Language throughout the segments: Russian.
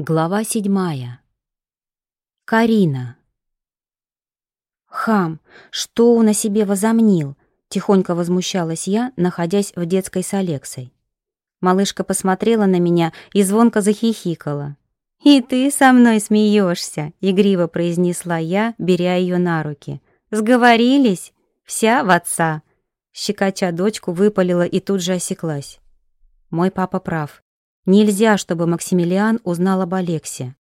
Глава седьмая. Карина. «Хам, что он о себе возомнил?» — тихонько возмущалась я, находясь в детской с Алексой. Малышка посмотрела на меня и звонко захихикала. «И ты со мной смеешься», — игриво произнесла я, беря ее на руки. «Сговорились? Вся в отца». Щекоча дочку выпалила и тут же осеклась. Мой папа прав. Нельзя, чтобы Максимилиан узнал об Алексе.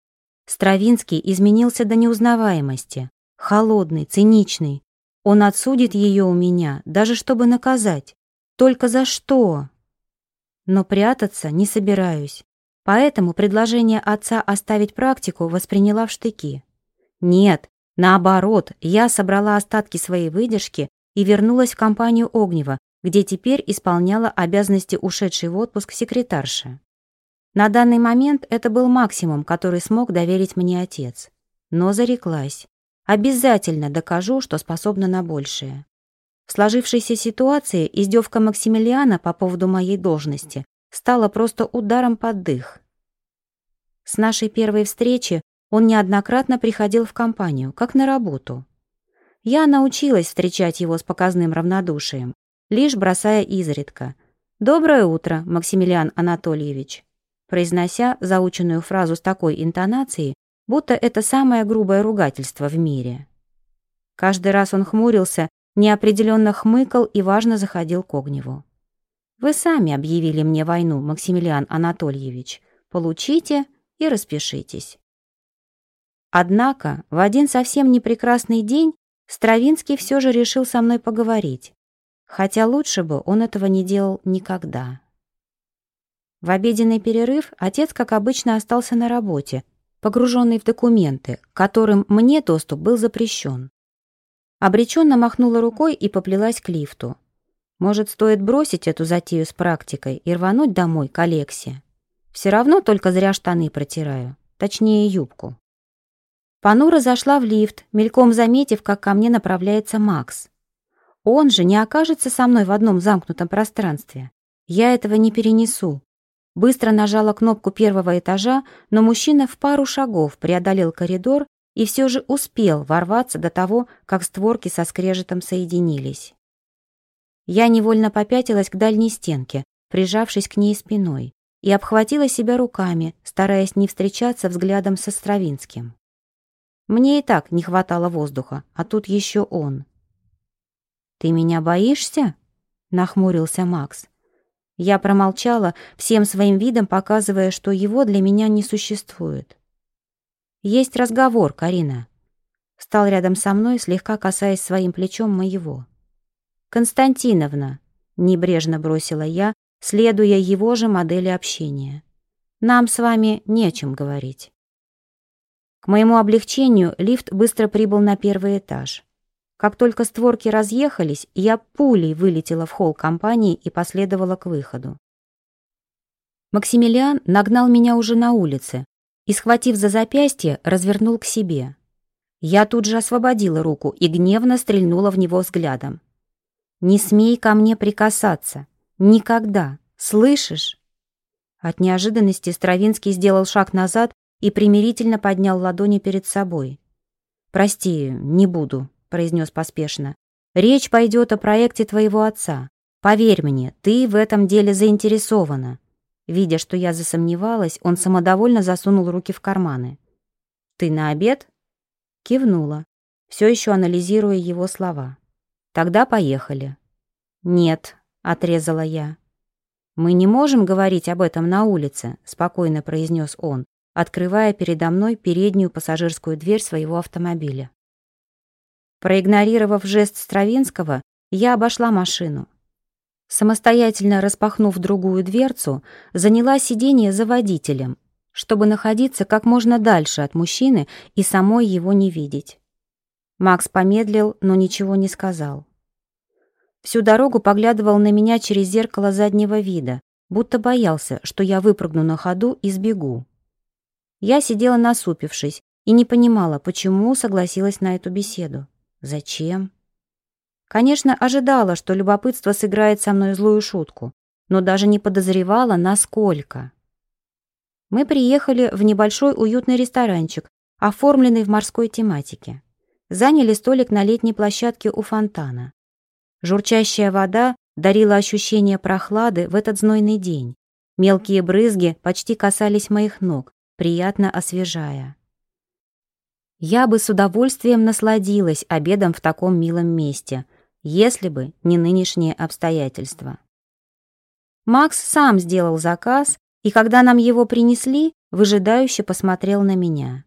Стравинский изменился до неузнаваемости. Холодный, циничный. Он отсудит ее у меня, даже чтобы наказать. Только за что? Но прятаться не собираюсь. Поэтому предложение отца оставить практику восприняла в штыки. Нет, наоборот, я собрала остатки своей выдержки и вернулась в компанию Огнева, где теперь исполняла обязанности ушедшей в отпуск секретарши. На данный момент это был максимум, который смог доверить мне отец. Но зареклась. Обязательно докажу, что способна на большее. В сложившейся ситуации издевка Максимилиана по поводу моей должности стала просто ударом под дых. С нашей первой встречи он неоднократно приходил в компанию, как на работу. Я научилась встречать его с показным равнодушием, лишь бросая изредка. «Доброе утро, Максимилиан Анатольевич» произнося заученную фразу с такой интонацией, будто это самое грубое ругательство в мире. Каждый раз он хмурился, неопределенно хмыкал и важно заходил к Огневу. «Вы сами объявили мне войну, Максимилиан Анатольевич. Получите и распишитесь». Однако в один совсем непрекрасный день Стравинский все же решил со мной поговорить, хотя лучше бы он этого не делал никогда. В обеденный перерыв отец, как обычно, остался на работе, погруженный в документы, которым мне доступ был запрещен. Обреченно махнула рукой и поплелась к лифту. Может, стоит бросить эту затею с практикой и рвануть домой к Алексе? Все равно только зря штаны протираю, точнее юбку. Панура зашла в лифт, мельком заметив, как ко мне направляется Макс. Он же не окажется со мной в одном замкнутом пространстве. Я этого не перенесу. Быстро нажала кнопку первого этажа, но мужчина в пару шагов преодолел коридор и все же успел ворваться до того, как створки со скрежетом соединились. Я невольно попятилась к дальней стенке, прижавшись к ней спиной, и обхватила себя руками, стараясь не встречаться взглядом со Стравинским. Мне и так не хватало воздуха, а тут еще он. «Ты меня боишься?» — нахмурился Макс. Я промолчала, всем своим видом показывая, что его для меня не существует. «Есть разговор, Карина». Стал рядом со мной, слегка касаясь своим плечом моего. «Константиновна», — небрежно бросила я, следуя его же модели общения. «Нам с вами не о чем говорить». К моему облегчению лифт быстро прибыл на первый этаж. Как только створки разъехались, я пулей вылетела в холл компании и последовала к выходу. Максимилиан нагнал меня уже на улице и, схватив за запястье, развернул к себе. Я тут же освободила руку и гневно стрельнула в него взглядом. «Не смей ко мне прикасаться! Никогда! Слышишь?» От неожиданности Стравинский сделал шаг назад и примирительно поднял ладони перед собой. «Прости, не буду», — произнес поспешно. «Речь пойдет о проекте твоего отца. Поверь мне, ты в этом деле заинтересована». Видя, что я засомневалась, он самодовольно засунул руки в карманы. «Ты на обед?» Кивнула, все еще анализируя его слова. «Тогда поехали». «Нет», — отрезала я. «Мы не можем говорить об этом на улице», — спокойно произнес он, открывая передо мной переднюю пассажирскую дверь своего автомобиля. Проигнорировав жест Стравинского, я обошла машину. Самостоятельно распахнув другую дверцу, заняла сиденье за водителем, чтобы находиться как можно дальше от мужчины и самой его не видеть. Макс помедлил, но ничего не сказал. Всю дорогу поглядывал на меня через зеркало заднего вида, будто боялся, что я выпрыгну на ходу и сбегу. Я сидела насупившись и не понимала, почему согласилась на эту беседу. Зачем? Конечно, ожидала, что любопытство сыграет со мной злую шутку, но даже не подозревала, насколько. Мы приехали в небольшой уютный ресторанчик, оформленный в морской тематике. Заняли столик на летней площадке у фонтана. Журчащая вода дарила ощущение прохлады в этот знойный день. Мелкие брызги почти касались моих ног, приятно освежая. Я бы с удовольствием насладилась обедом в таком милом месте, если бы не нынешние обстоятельства. Макс сам сделал заказ, и когда нам его принесли, выжидающе посмотрел на меня.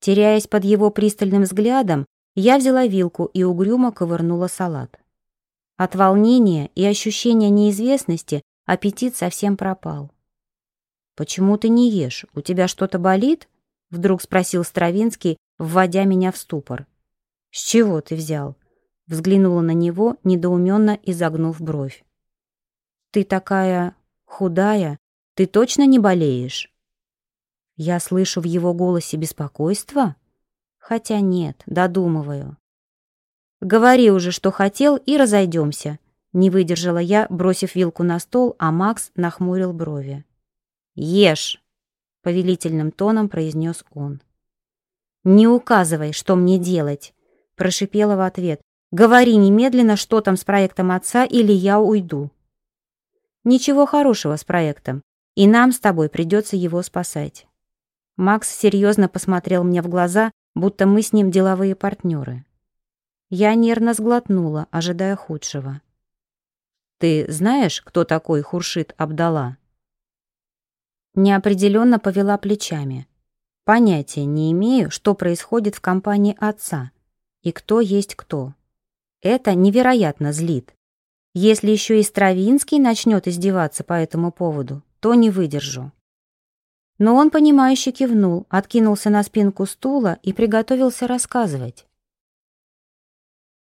Теряясь под его пристальным взглядом, я взяла вилку и угрюмо ковырнула салат. От волнения и ощущения неизвестности аппетит совсем пропал. «Почему ты не ешь? У тебя что-то болит?» — вдруг спросил Стравинский, вводя меня в ступор. «С чего ты взял?» — взглянула на него, недоуменно изогнув бровь. «Ты такая худая, ты точно не болеешь?» Я слышу в его голосе беспокойство? Хотя нет, додумываю. «Говори уже, что хотел, и разойдемся», — не выдержала я, бросив вилку на стол, а Макс нахмурил брови. «Ешь», — повелительным тоном произнес он. «Не указывай, что мне делать», — прошипела в ответ. «Говори немедленно, что там с проектом отца, или я уйду». Ничего хорошего с проектом, и нам с тобой придется его спасать. Макс серьезно посмотрел мне в глаза, будто мы с ним деловые партнеры. Я нервно сглотнула, ожидая худшего. «Ты знаешь, кто такой Хуршит Абдала?» Неопределенно повела плечами. Понятия не имею, что происходит в компании отца и кто есть кто. Это невероятно злит. Если еще и Стравинский начнет издеваться по этому поводу, то не выдержу. Но он, понимающе кивнул, откинулся на спинку стула и приготовился рассказывать.